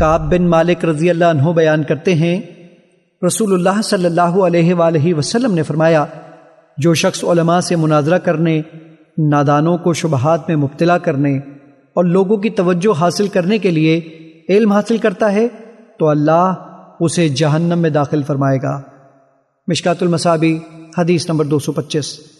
کعب بن مالک رضی اللہ عنہ بیان کرتے ہیں، رسول اللہ صلی اللہ علیہ وآلہ وسلم نے فرمایا، جو شخص علماء سے مناظرہ کرنے، نادانوں کو شبہات میں مبتلا کرنے اور لوگوں کی توجہ حاصل کرنے کے لیے علم حاصل کرتا ہے، تو اللہ اسے جہنم میں داخل فرمائے گا۔ مشکات المصابی حدیث نمبر دو سو پچیس۔